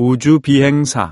우주 비행사.